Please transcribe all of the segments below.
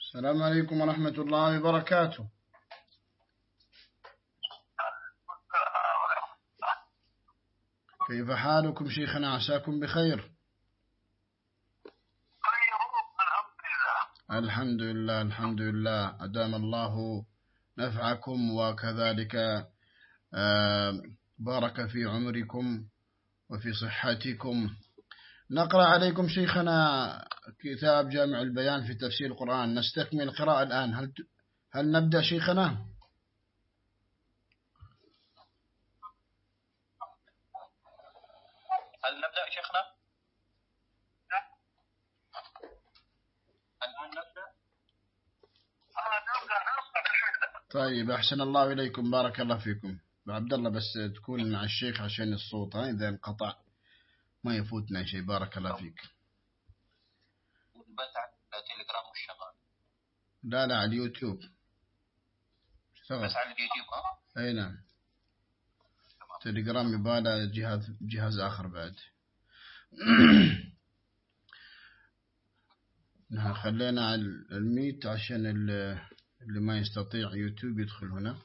السلام عليكم ورحمة الله وبركاته. كيف حالكم شيخنا؟ عساكم بخير. الحمد لله الحمد لله أدام الله نفعكم وكذلك آه، بارك في عمركم. وفي صحتكم. نقرأ عليكم شيخنا كتاب جامع البيان في تفسير القرآن. نستكمل القراءة الآن. هل هل نبدأ شيخنا؟ هل نبدأ شيخنا؟ الآن نبدأ. طيب أحسن الله إليكم. بارك الله فيكم. عبد الله بس تكون مع الشيخ عشان الصوت ها إذا انقطع. ما يفوتنا شيء. بارك الله فيك. بس على تليجرام والشغال. لا لا على اليوتيوب. اشتغل بس على اليوتيوب ها؟ أي نعم. تليجرام يباله جهاز جهاز آخر بعد. نحن خلينا على الميت عشان ال- اللي ما يستطيع يوتيوب يدخل هنا.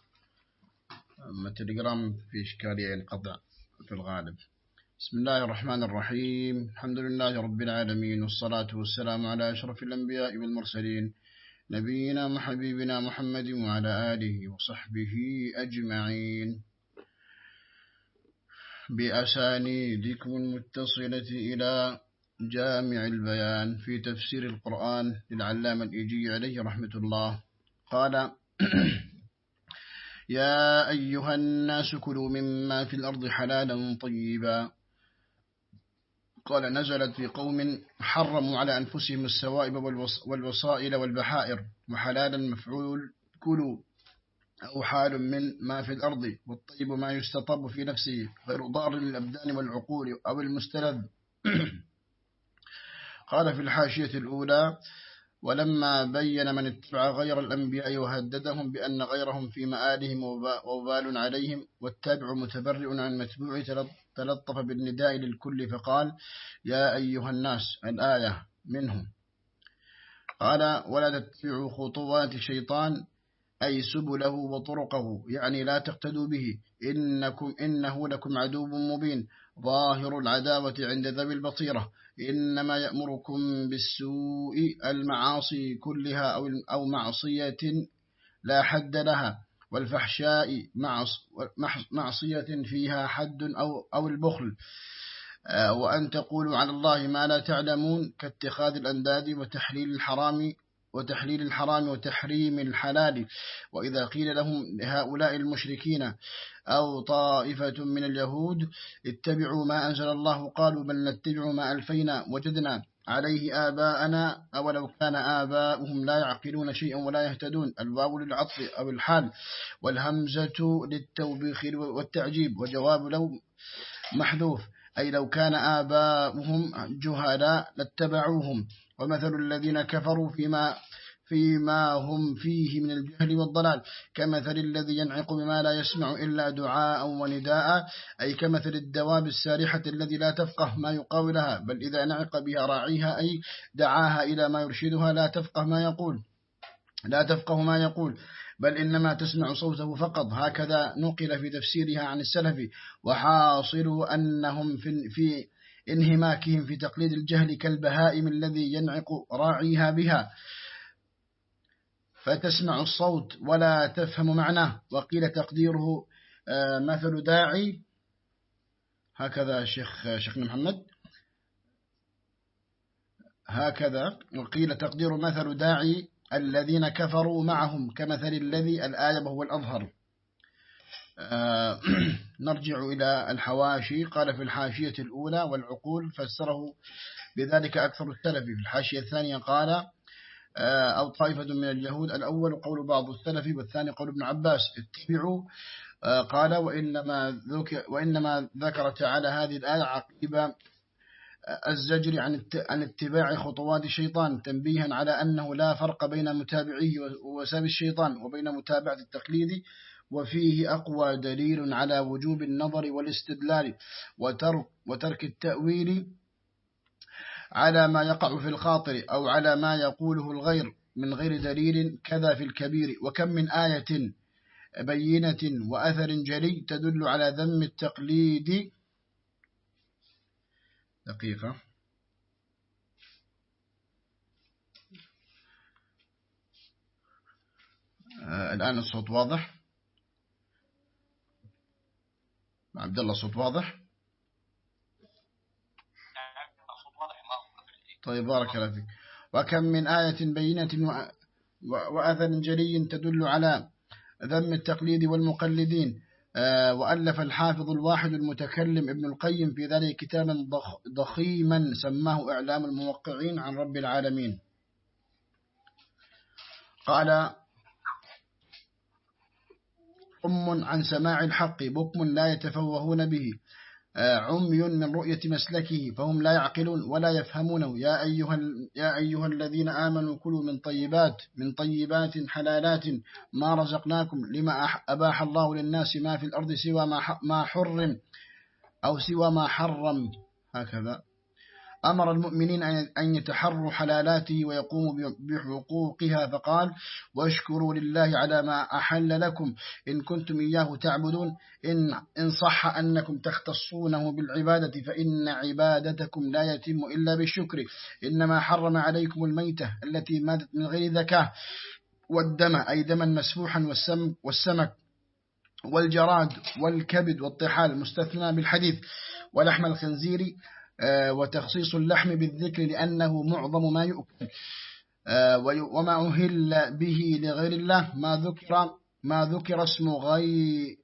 أما تليجرام في إشكالية ينقطع في الغالب. بسم الله الرحمن الرحيم. الحمد لله رب العالمين والصلاة والسلام على أشرف الأنبياء والمرسلين نبينا وحبيبنا محمد وعلى آله وصحبه أجمعين. بأسانيدكم المتصلة إلى جامع البيان في تفسير القرآن للعلامة الإيجي عليه رحمة الله. قال يا أيها الناس كلوا مما في الأرض حلالا طيبا. قال نزلت في قوم حرموا على أنفسهم السوائب والوص- والوصائل والبحائر وحلالا مفعول. كلوا أو حال من ما في الأرض والطيب ما يستطب في نفسه غير ضار للأبدان والعقول أو المستلذ. قال في الحاشية الأولى ولما بين من اتبع غير الأنبياء وهددهم بأن غيرهم في مآلهم وبا- وبال عليهم والتابع متبرئ عن متبوع تلط- تلطف بالنداء للكل فقال يا أيها الناس الآية منهم. قال ولا تتبعوا خطوات الشيطان أي سبله وطرقه يعني لا تقتدوا به إنكم إنه لكم عدو مبين ظاهر العداوة عند ذوي البصيرة. إنما يأمركم بالسوء المعاصي كلها أو معصية لا حد لها والفحشاء معصية فيها حد أو أو البخل. آه، وأن تقولوا على الله ما لا تعلمون كاتخاذ الأنداد وتحليل الحرام وتحليل الحرام وتحريم الحلال. وإذا قيل لهم لهؤلاء المشركين أو طائفة من اليهود اتبعوا ما أنزل الله قالوا بل نتبع ما ألفينا وجدنا عليه آباءنا أولو كان آباؤهم لا يعقلون شيئا ولا يهتدون. الواو للعطف أو الحال والهمزة للتوبيخ والتعجيب وجواب لو محذوف. أي لو كان آباؤهم جهلاء لاتبعوهم. ومثل الذين كفروا فيما فيما هم فيه من الجهل والضلال كمثل الذي ينعق بما لا يسمع إلا دعاء ونداء أي كمثل الدواب السارحة الذي لا تفقه ما يقاولها بل إذا نعق بها راعيها أي دعاها إلى ما يرشدها لا تفقه ما يقول لا تفقه ما يقول بل إنما تسمع صوته فقط. هكذا نقل في تفسيرها عن السلف وحاصل أنهم في, في انهماكهم في تقليد الجهل كالبهائم الذي ينعق راعيها بها. فتسمع الصوت ولا تفهم معناه. وقيل تقديره آه، مثل داعي. هكذا شيخ شيخنا محمد. هكذا وقيل تقدير مثل داعي الذين كفروا معهم كمثل الذي الآية وهو الأظهر. نرجع إلى الحواشي. قال في الحاشية الأولى والعقول فسره بذلك أكثر السلف. في الحاشية الثانية قال آه، أو طائفة من اليهود الأول قول بعض السلف والثاني قول ابن عباس. اتبعوا. آه، قال وإنما, ذك وإنما ذكر تعالى هذه الآية عقيبة الزجر عن عن اتباع خطوات الشيطان تنبيها على أنه لا فرق بين متابعيه وساب الشيطان وبين متابعة التقليد وفيه أقوى دليل على وجوب النظر والاستدلال وترك, وترك التأويل على ما يقع في الخاطر أو على ما يقوله الغير من غير دليل كذا في الكبير. وكم من آية بينة وأثر جلي تدل على ذم التقليد. دقيقة. آه الآن الصوت واضح؟ عبد الله الصوت واضح؟ طيب بارك الله فيك. وكم من آية بينة وأثر جلي تدل على ذم التقليد والمقلدين. آه، وألف الحافظ الواحد المتكلم ابن القيم في ذلك كتابا ضخيما سماه إعلام الموقعين عن رب العالمين. قال أم عن سماع الحق بكم لا يتفوهون به آه، عمي من رؤية مسلكه فهم لا يعقلون ولا يفهمونه. يا أيها, يا أيها الذين آمنوا كلوا من طيبات من طيبات حلالات ما رزقناكم لما أباح الله للناس ما في الأرض سوى ما حرم أو سوى ما حرم. هكذا. أمر المؤمنين أن يتحروا حلالاته ويقوموا بحقوقها فقال واشكروا لله على ما أحل لكم. إن كنتم إياه تعبدون إن, إن صح أنكم تختصونه بالعبادة فإن عبادتكم لا يتم إلا بالشكر. إنما حرم عليكم الميتة التي ماتت من غير ذكاه والدم أي دما مسفوحا والسم والسمك والجراد والكبد والطحال مستثنى بالحديث. ولحم الخنزير وتخصيص اللحم بالذكر لأنه معظم ما يؤكل. آه، وما أهل به لغير الله. ما ذكر ما ذكر اسم غير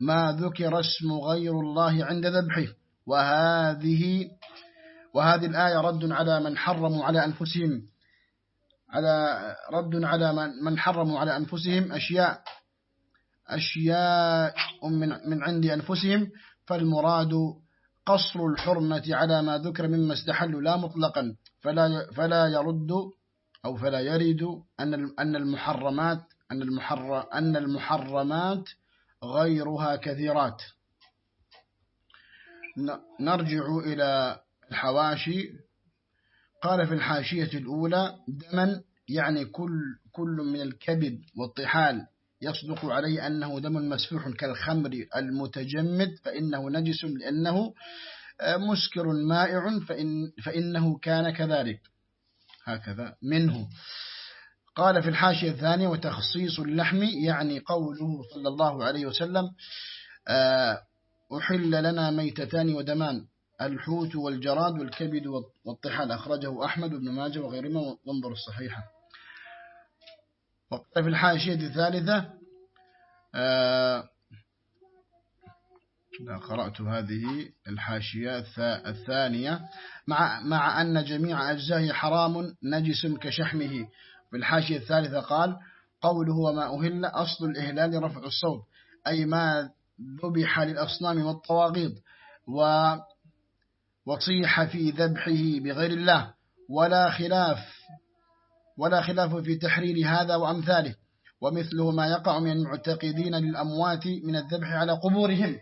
ما ذكر اسم غير الله عند ذبحه. وهذه وهذه الآية رد على من حرموا على أنفسهم. على رد على من من حرموا على أنفسهم. أشياء أشياء من من عند أنفسهم. فالمراد قصر الحرمة على ما ذكر مما استحل لا مطلقا. فلا, فلا يرد أو فلا يرد أن أن المحرمات أن المحر أن المحرمات غيرها كثيرات. نرجع إلى الحواشي. قال في الحاشية الأولى دما يعني كل كل من الكبد والطحال يصدق عليه أنه دم مسفوح كالخمر المتجمد فإنه نجس لأنه آه، مسكر مائع فإن فإنه كان كذلك. هكذا منه. قال في الحاشية الثانية وتخصيص اللحم يعني قوله صلى الله عليه وسلم آه، أحل لنا ميتتان ودمان الحوت والجراد والكبد والطحال. أخرجه أحمد بن ماجه وغيرهما وانظر الصحيحة. وقال في الحاشية الثالثة آه قرأت هذه الحاشية الثانية. مع, مع أن جميع أجزائه حرام نجس كشحمه. في الحاشية الثالثة قال قوله وما أهل أصل الإهلال رفع الصوت أي ما ذبح للأصنام والطواغيط و وصيح في ذبحه بغير الله ولا خلاف. ولا خلاف في تحرير هذا وأمثاله ومثله ما يقع من المعتقدين للأموات من الذبح على قبورهم.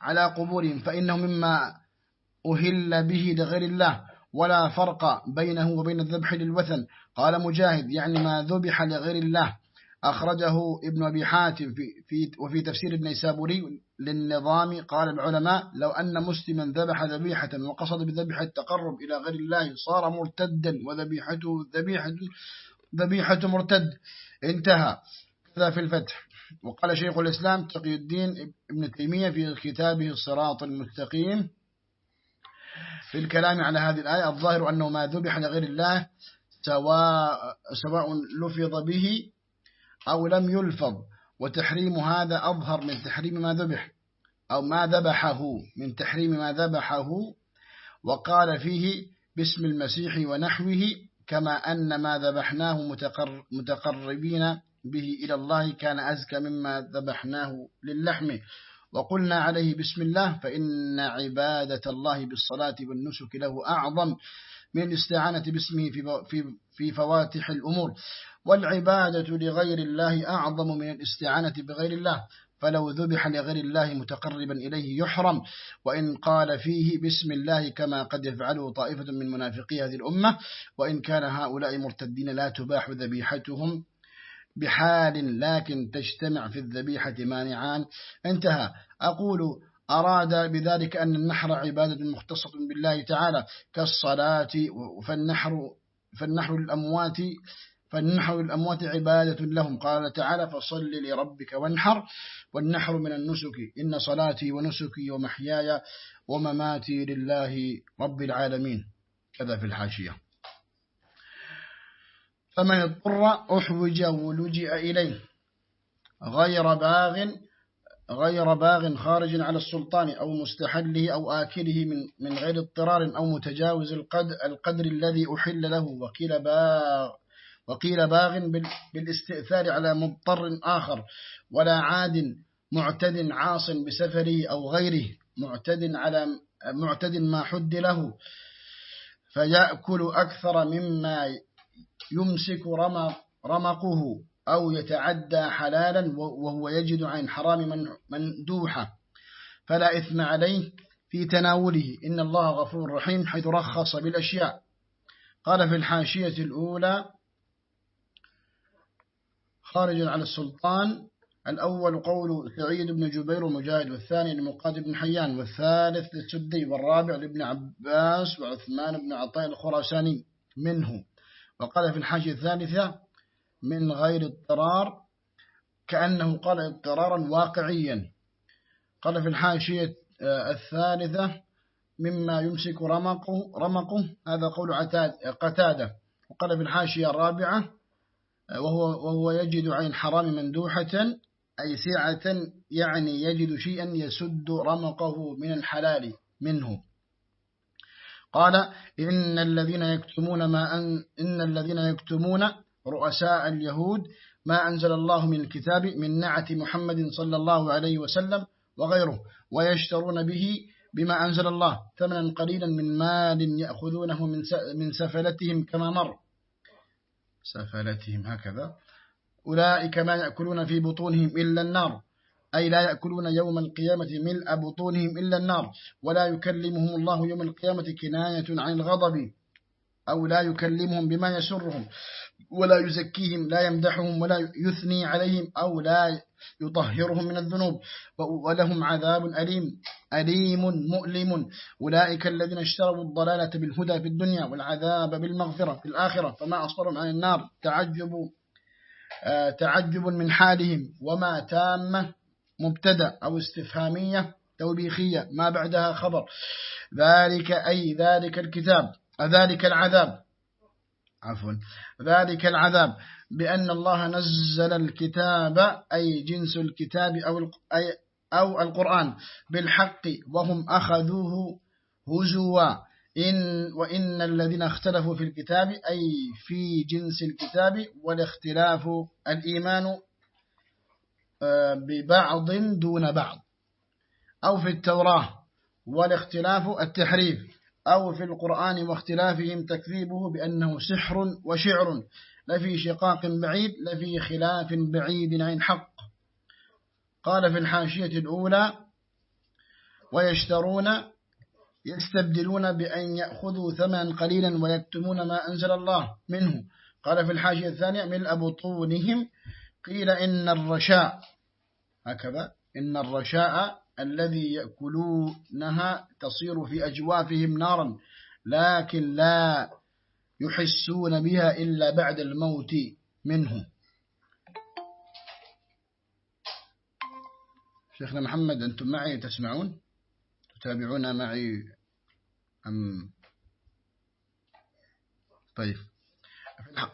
على قبورهم فإنه مما أهل به لغير الله ولا فرق بينه وبين الذبح للوثن. قال مجاهد يعني ما ذبح لغير الله. أخرجه ابن أبي حاتم في, في وفي تفسير ابن سابوري للنظام قال العلماء لو أن مسلما ذبح ذبيحة وقصد بذبح التقرب إلى غير الله صار مرتدا وذبيحته ذبيحة ذبيحة مرتد. انتهى. هذا في الفتح. وقال شيخ الإسلام تقي الدين ابن تيمية في كتابه الصراط المستقيم. في الكلام على هذه الآية الظاهر أنه ما ذبح لغير الله سواء, سواء لفظ به أو لم يلفظ. وتحريم هذا أظهر من تحريم ما ذبح أو ما ذبحه من تحريم ما ذبحه. وقال فيه باسم المسيح ونحوه كما أن ما ذبحناه متقربين به إلى الله كان أزكى مما ذبحناه للحم. وقلنا عليه بسم الله فإن عبادة الله بالصلاة والنسك له أعظم من الاستعانة باسمه في فواتح الأمور. والعبادة لغير الله أعظم من الاستعانة بغير الله فلو ذبح لغير الله متقربا إليه يحرم. وإن قال فيه بسم الله كما قد يفعله طائفة من منافقي هذه الأمة وإن كان هؤلاء مرتدين لا تباح ذبيحتهم بحال لكن تجتمع في الذبيحة مانعان. انتهى. أقول أراد بذلك أن النحر عبادة مختصة بالله تعالى كالصلاة فالنحر, فالنحر الأموات فالنحر الأموات عبادة لهم. قال تعالى فصل لربك وانحر. والنحر من النسك. إن صلاتي ونسكي ومحياي ومماتي لله رب العالمين. كذا في الحاشية. فمن اضطر أحوج ولجئ إليه. غير باغ غير باغ خارج على السلطان أو مستحله أو آكله من من غير اضطرار أو متجاوز القدر, القدر الذي أحل له. وقيل باغ. وقيل باغ بالاستئثار على مضطر آخر ولا عاد معتد عاص بسفره أو غيره معتد على معتد ما حد له فيأكل أكثر مما يمسك رمقه أو يتعدى حلالا وهو يجد عن حرام مندوحة. فلا إثم عليه في تناوله. إن الله غفور رحيم حيث رخص بالأشياء. قال في الحاشية الأولى خارج على السلطان. الأول قول سعيد بن جبير ومجاهد والثاني لمقاد بن حيان والثالث للسدي والرابع لابن عباس وعثمان بن عطاء الخراساني منه. وقال في الحاشية الثالثة من غير اضطرار. كأنه قال اضطرارا واقعيا. قال في الحاشية الثالثة مما يمسك رمقه, رمقه هذا قول قتادة. وقال في الحاشية الرابعة وهو, وهو يجد عين حرام مندوحة أي سعة يعني يجد شيئا يسد رمقه من الحلال منه. قال إن الذين يكتمون ما أن إن الذين يكتمون رؤساء اليهود ما أنزل الله من الكتاب من نعة محمد صلى الله عليه وسلم وغيره ويشترون به بما أنزل الله ثمنا قليلا من مال يأخذونه من سفلتهم كما مر. سفلتهم هكذا. أولئك ما يأكلون في بطونهم إلا النار أي لا يأكلون يوم القيامة ملء بطونهم إلا النار ولا يكلمهم الله يوم القيامة كناية عن الغضب أو لا يكلمهم بما يسرهم ولا يزكيهم لا يمدحهم ولا يثني عليهم أو لا يطهرهم من الذنوب. ولهم عذاب أليم أليم مؤلم. أولئك الذين اشتروا الضلالة بالهدى في الدنيا والعذاب بالمغفرة في الآخرة. فما أصبرهم عن النار. تعجب آه، تعجب من حالهم. وما تامة مبتدأ أو استفهامية توبيخية. ما بعدها خبر. ذلك أي ذلك الكتاب. ذلك العذاب. عفوا. ذلك العذاب. بأن الله نزل الكتاب أي جنس الكتاب أو أو القرآن بالحق وهم أخذوه هزوا. إن وإن الذين اختلفوا في الكتاب أي في جنس الكتاب والاختلاف الإيمان آه، ببعض دون بعض. أو في التوراة والاختلاف التحريف. أو في القرآن واختلافهم تكذيبه بأنه سحر وشعر. لفي شقاق بعيد لفي خلاف بعيد عن حق. قال في الحاشية الأولى ويشترون يستبدلون بأن يأخذوا ثمنا قليلا ويكتمون ما أنزل الله منه. قال في الحاشية الثانية من أبطونهم. قيل إن الرشاء. هكذا إن الرشاء الذي يأكلونها تصير في أجوافهم نارا لكن لا يحسون بها إلا بعد الموت منه شيخنا محمد أنتم معي تسمعون؟ تتابعون معي أم؟ طيب.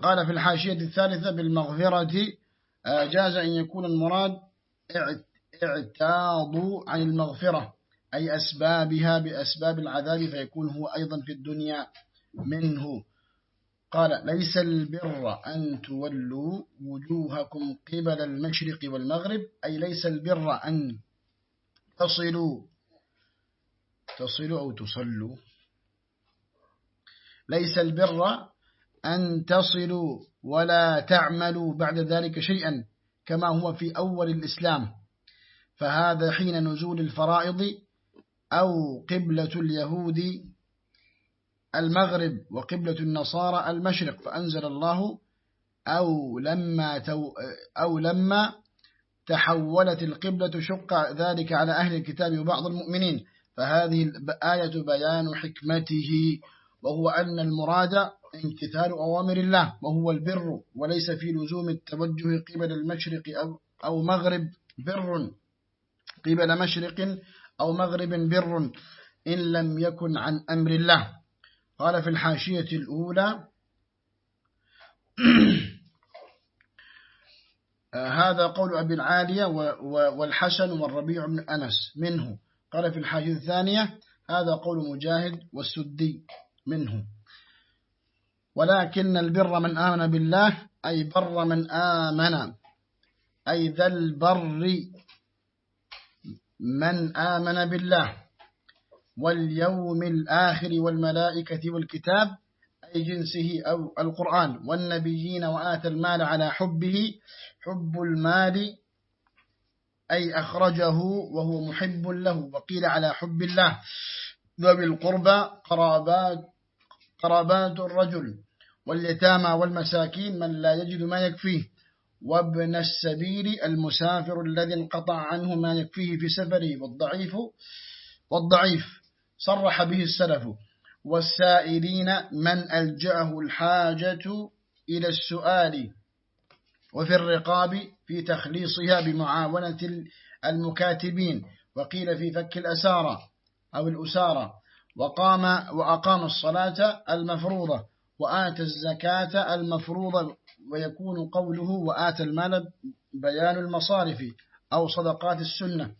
قال في الحاشية الثالثة بالمغفرة جاز أن يكون المراد اعتاضوا عن المغفرة أي أسبابها بأسباب العذاب فيكون هو أيضا في الدنيا منه. قال ليس البر أن تولوا وجوهكم قبل المشرق والمغرب أي ليس البر أن تصلوا تصلوا أو تصلوا. ليس البر أن تصلوا ولا تعملوا بعد ذلك شيئا كما هو في أول الإسلام. فهذا حين نزول الفرائض أو قبلة اليهود المغرب وقبلة النصارى المشرق فأنزل الله أو لما, تو أو لما تحولت القبلة شق ذلك على أهل الكتاب وبعض المؤمنين. فهذه الآية بيان حكمته وهو أن المراد امتثال أوامر الله وهو البر وليس في لزوم التوجه قبل المشرق أو, أو مغرب بر. قبل مشرق أو مغرب بر إن لم يكن عن أمر الله. قال في الحاشية الأولى هذا قول أبي العالية والحسن والربيع بن أنس منه. قال في الحاشية الثانية هذا قول مجاهد والسدي منه. ولكن البر من آمن بالله أي بر من آمن أي ذا البر من آمن بالله. واليوم الآخر والملائكة والكتاب أي جنسه أو القرآن والنبيين وآت المال على حبه حب المال أي أخرجه وهو محب له وقيل على حب الله. ذوي القربى قرابات, قرابات الرجل واليتامى والمساكين من لا يجد ما يكفيه. وابن السبيل المسافر الذي انقطع عنه ما يكفيه في سفره والضعيف والضعيف. صرح به السلف والسائلين من ألجأه الحاجة إلى السؤال وفي الرقاب في تخليصها بمعاونة المكاتبين. وقيل في فك الأسارة أو الأسارة وقام وأقام الصلاة المفروضة وآت الزكاة المفروضة ويكون قوله وآت المال بيان المصارف أو صدقات السنة.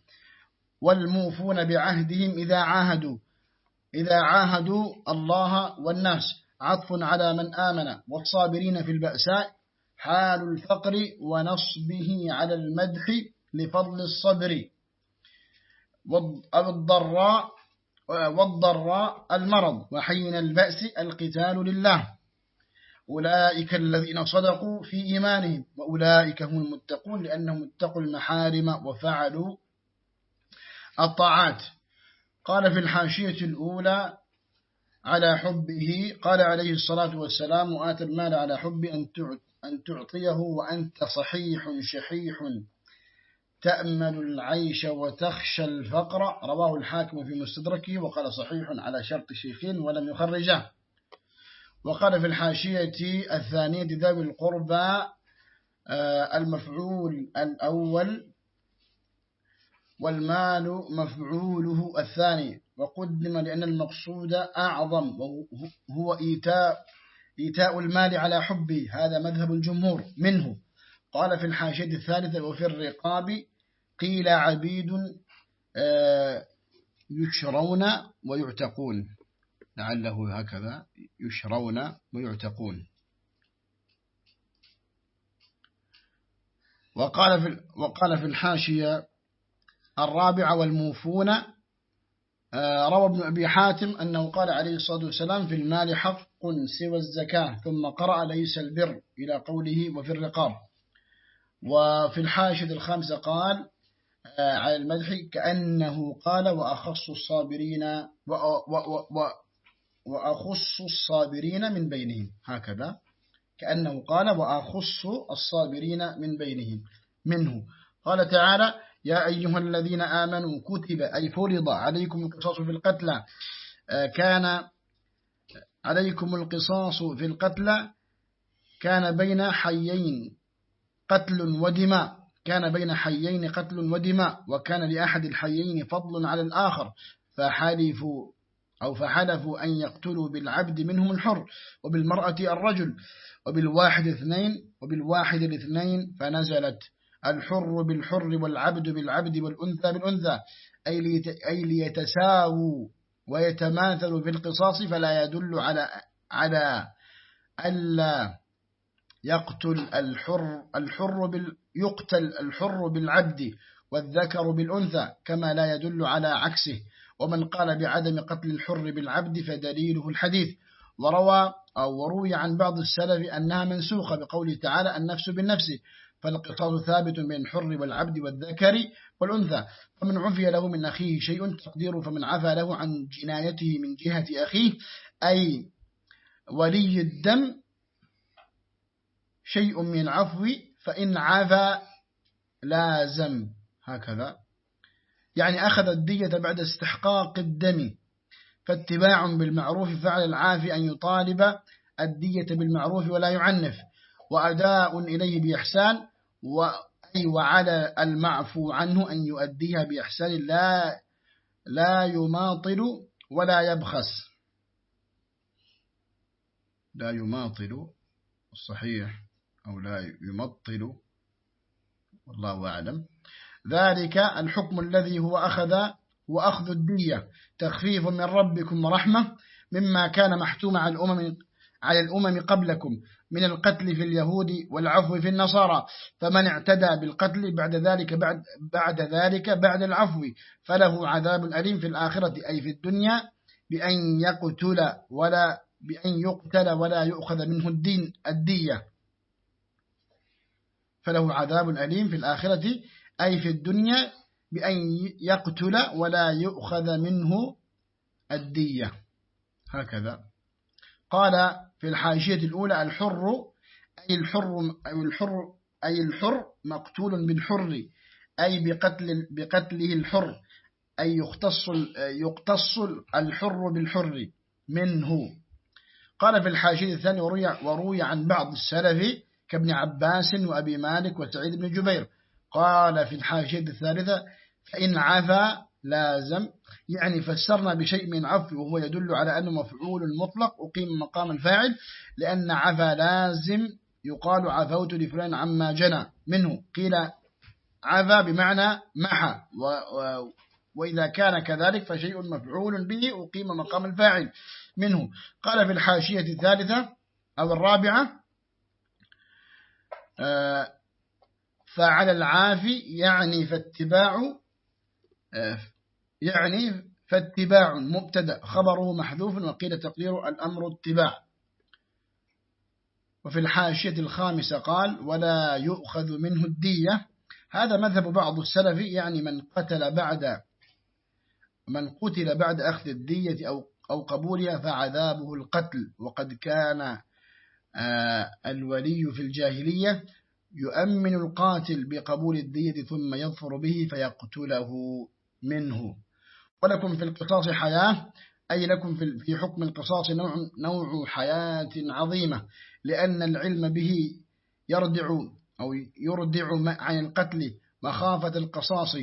والموفون بعهدهم إذا عاهدوا. إذا عاهدوا الله والناس. عطف على من آمن. والصابرين في البأساء. حال الفقر ونصبه على المدح لفضل الصبر. والضراء والضراء المرض. وحين البأس القتال لله. أولئك الذين صدقوا في إيمانهم. وأولئك هم المتقون لأنهم اتقوا المحارم وفعلوا الطاعات. قال في الحاشية الأولى على حبه قال عليه الصلاة والسلام وآت المال على حب أن تعطيه وأنت صحيح شحيح. تأمل العيش وتخشى الفقر. رواه الحاكم في مستدركه وقال صحيح على شرط شيخين ولم يخرجه. وقال في الحاشية الثانية ذوي القربى آه، المفعول الأول والمال مفعوله الثاني. وقدم لأن المقصود أعظم وهو إيتاء, إيتاء المال على حبه. هذا مذهب الجمهور منه. قال في الحاشية الثالثة وفي الرقاب قيل عبيد آه، يشرون ويعتقون. لعله هكذا يشرون ويعتقون. وقال في وقال في الحاشية الرابعة والموفون. آه، روى ابن أبي حاتم أنه قال عليه الصلاة والسلام في المال حق سوى الزكاة ثم قرأ ليس البر إلى قوله وفي الرقاب. وفي الحاشد الخامسة قال آه، على المدح كأنه قال وأخص الصابرين وأخص الصابرين من بينهم. هكذا. كأنه قال وأخص الصابرين من بينهم منه. قال تعالى يا أيها الذين آمنوا كتب أي فرض عليكم القصاص في القتلى آه، كان عليكم القصاص في القتلى كان بين حيين قتل ودماء كان بين حيين قتل ودماء وكان لأحد الحيين فضل على الآخر فحلفوا أو فحلفوا أن يقتلوا بالعبد منهم الحر وبالمرأة الرجل وبالواحد اثنين وبالواحد الاثنين فنزلت الحر بالحر والعبد بالعبد والأنثى بالأنثى. أي ليتساووا ويتماثلوا في القصاص فلا يدل على على ألا يقتل الحر الحر بال يقتل الحر بالعبد والذكر بالأنثى كما لا يدل على عكسه. ومن قال بعدم قتل الحر بالعبد فدليله الحديث. وروى أو وروي عن بعض السلف أنها منسوخة بقوله تعالى النفس بالنفس. فالقصاص ثابت بين الحر والعبد والذكر والأنثى. فمن عفي له من أخيه شيء تقدير فمن عفى له عن جنايته من جهة أخيه. أي ولي الدم شيء من العفو فإن عفى لازم. هكذا. يعني أخذ الدية بعد استحقاق الدم. فاتباع بالمعروف فعل العافي أن يطالب الدية بالمعروف ولا يعنف. وأداء إليه بإحسان. وأي وعلى المعفو عنه أن يؤديها بإحسان لا لا يماطل ولا يبخس. لا يماطل الصحيح أو لا يمطل والله أعلم. ذلك الحكم الذي هو أخذ وأخذ الدية تخفيف من ربكم ورحمة مما كان محتوم على الأمم على الأمم قبلكم من القتل في اليهود والعفو في النصارى فمن اعتدى بالقتل بعد ذلك بعد, بعد ذلك بعد العفو فله عذاب أليم في الآخرة أي في الدنيا بأن يقتل ولا بأن يقتل ولا يؤخذ منه الدين الدية. فله عذاب أليم في الآخرة أي في الدنيا بأن يقتل ولا يؤخذ منه الدية. هكذا. قال في الحاشية الأولى الحر أي الحر أي الحر أي الحر مقتول بالحر أي بقتل بقتله الحر أي يختص يقتص الحر بالحر منه. قال في الحاشية الثانية وروي, وروي عن بعض السلف كابن عباس وأبي مالك وسعيد بن جبير. قال في الحاشية الثالثة فإن عفا لازم يعني فسرنا بشيء من عفو وهو يدل على أنه مفعول مطلق أقيم مقام الفاعل لأن عفا لازم يقال عفوت لفلان عما جنى منه. قيل عفا بمعنى محى وإذا كان كذلك فشيء مفعول به أقيم مقام الفاعل منه. قال في الحاشية الثالثة أو الرابعة آه، فعلى العافي يعني فاتباع يعني فاتباع مبتدأ خبره محذوف وقيل تقدير الأمر اتباع. وفي الحاشية الخامسة قال ولا يؤخذ منه الدية. هذا مذهب بعض السلف يعني من قتل بعد من قتل بعد أخذ الدية أو أو قبولها فعذابه القتل. وقد كان آه، الولي في الجاهلية يؤمن القاتل بقبول الدية ثم يظفر به فيقتله. منه. ولكم في القصاص حياة أي لكم في حكم القصاص نوع, نوع حياة عظيمة لأن العلم به يردع أو يردع عن القتل مخافة القصاص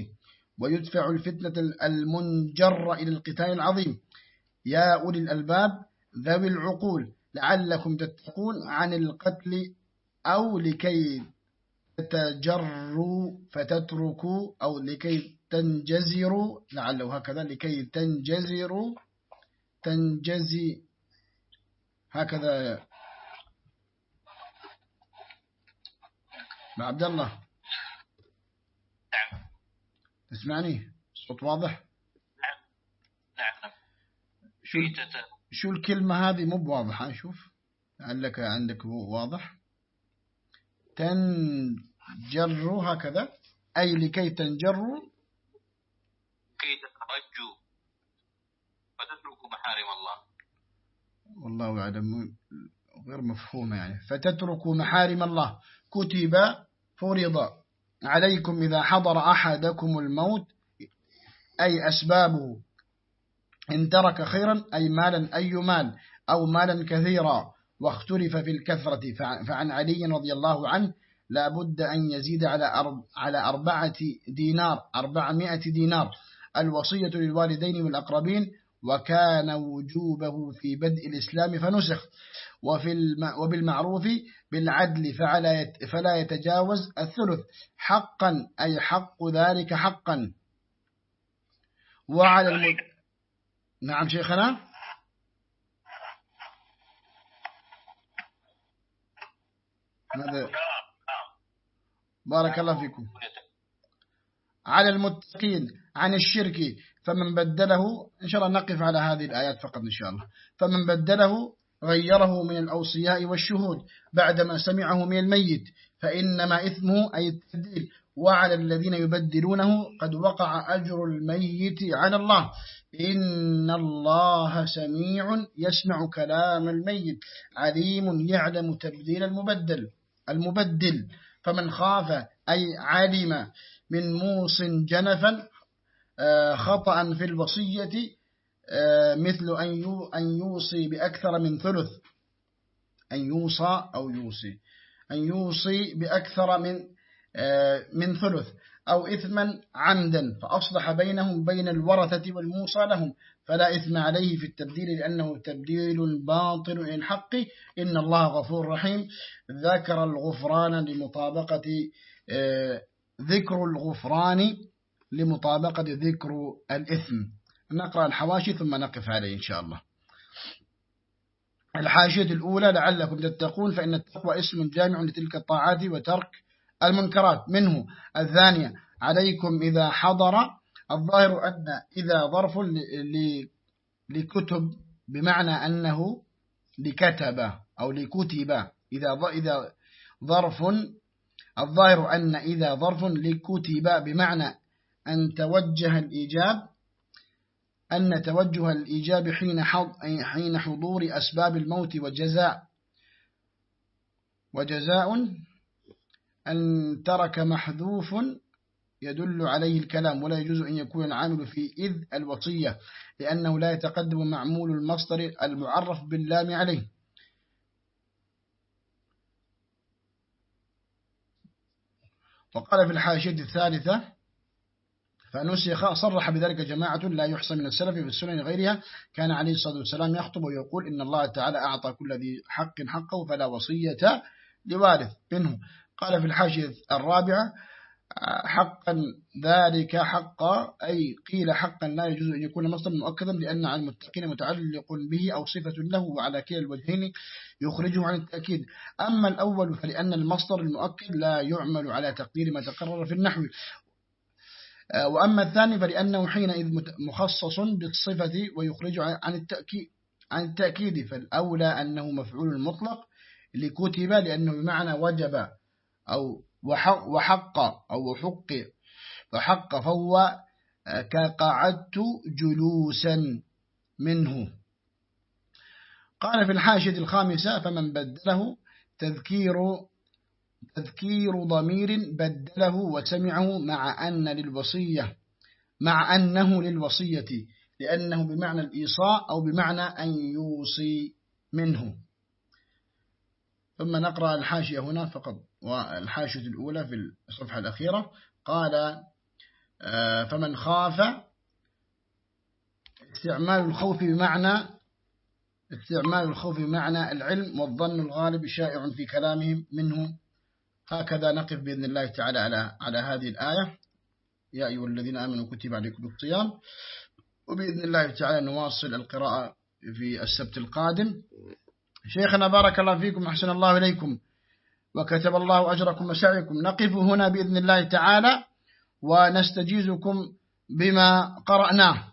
ويدفع الفتنة المنجرة إلى القتال العظيم. يا أولي الألباب ذوي العقول لعلكم تتقون عن القتل أو لكي تتجروا فتتركوا أو لكي تنجزروا لعله هكذا لكي تنجزروا تنجزي هكذا. مع عبد الله. نعم. تسمعني؟ صوت واضح؟ نعم. نعم. شو شو الكلمة هذه؟ مو بواضحة شوف. لعلك عندك واضح. تنجروا هكذا. أي لكي تنجروا كي تترجوا فتتركوا محارم الله. والله أعلم. غير مفهومة يعني. فتتركوا محارم الله. كتب فرض عليكم إذا حضر أحدكم الموت أي أسبابه. إن ترك خيرا أي مالا أي مال. أو مالا كثيرا. واختلف في الكثرة. فعن علي رضي الله عنه لا بد أن يزيد على على أربعة دينار. أربعمائة دينار. الوصية للوالدين والأقربين وكان وجوبه في بدء الإسلام فنسخ. وفي وبالمعروف بالعدل فلا يتجاوز الثلث. حقا أي حق ذلك حقا. وعلى المد... نعم شيخنا. ماذا بارك الله فيكم. على المتقين عن الشرك فمن بدله إن شاء الله نقف على هذه الآيات فقط إن شاء الله. فمن بدله غيره من الأوصياء والشهود. بعدما سمعه من الميت فإنما إثمه أي التبديل وعلى الذين يبدلونه قد وقع أجر الميت على الله. إن الله سميع يسمع كلام الميت عليم يعلم تبديل المبدل المبدل. فمن خاف أي علم من موص جنفا آه، خطأ في الوصية آه، مثل أن يوصي بأكثر من ثلث. أن يوصى أو يوصي. أن يوصي بأكثر من آه، من ثلث. أو إثما عمدا فأصلح بينهم بين الورثة والموصى لهم. فلا إثم عليه في التبديل لأنه تبديل باطل إن حق. إن الله غفور رحيم. ذكر الغفران لمطابقة ذكر الغفران لمطابقة ذكر الإثم. نقرأ الحواشي ثم نقف عليه إن شاء الله. الحاشية الأولى لعلكم تتقون فإن التقوى اسم جامع لتلك الطاعات وترك المنكرات. منه. الثانية عليكم إذا حضر. الظاهر أن إذا ظرف لكتب بمعنى أنه لكتب أو لكتب. إذا إذا ظرف الظاهر أن إذا ظرف لكتب بمعنى أن توجه الإيجاب أن توجه الإيجاب حين حين حضور أسباب الموت وجزاء وجزاء أن ترك محذوف يدل عليه الكلام ولا يجوز أن يكون العامل في إذ الوصية لأنه لا يتقدم معمول المصدر المعرف باللام عليه. وقال في الحاشية الثالثة فنسخ صرح بذلك جماعة لا يحصى من السلف في السنن غيرها. كان عليه الصلاة والسلام يخطب ويقول إن الله تعالى أعطى كل ذي حق حقه فلا وصية لوارث منه. قال في الحاشية الرابعة حقا ذلك حقا أي قيل حقا لا يجوز أن يكون مصدر مؤكدا لأن على المتقين متعلق به أو صفة له وعلى كلا الوجهين يخرجه عن التأكيد. أما الأول فلأن المصدر المؤكد لا يعمل على تقدير ما تقرر في النحو. وأما الثاني فلأنه حينئذ مخصص بالصفة ويخرج عن التأكيد عن التأكيد. فالأولى أنه مفعول مطلق لكتب لأنه بمعنى وجب أو وحق أو حق وحق فهو كقعدت جلوسا منه. قال في الحاشية الخامسة فمن بدله تذكير تذكير ضمير بدله وسمعه مع أن للوصية مع أنه للوصية لأنه بمعنى الإيصاء أو بمعنى أن يوصي منه. ثم نقرأ الحاشية هنا فقط والحاشية الأولى في الصفحة الأخيرة. قال آه، فمن خاف استعمال الخوف بمعنى استعمال الخوف بمعنى العلم والظن الغالب شائع في كلامهم منه. هكذا نقف بإذن الله تعالى على على هذه الآية. يا أيها الذين آمنوا كتب عليكم الصيام. وبإذن الله تعالى نواصل القراءة في السبت القادم. شيخنا بارك الله فيكم أحسن الله إليكم وكتب الله أجركم وسعيكم نقف هنا بإذن الله تعالى ونستجيزكم بما قرأناه.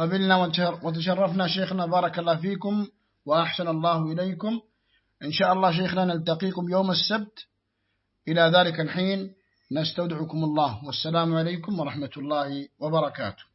قبلنا وتشرفنا شيخنا بارك الله فيكم وأحسن الله إليكم. إن شاء الله شيخنا نلتقيكم يوم السبت. إلى ذلك الحين نستودعكم الله. والسلام عليكم ورحمة الله وبركاته.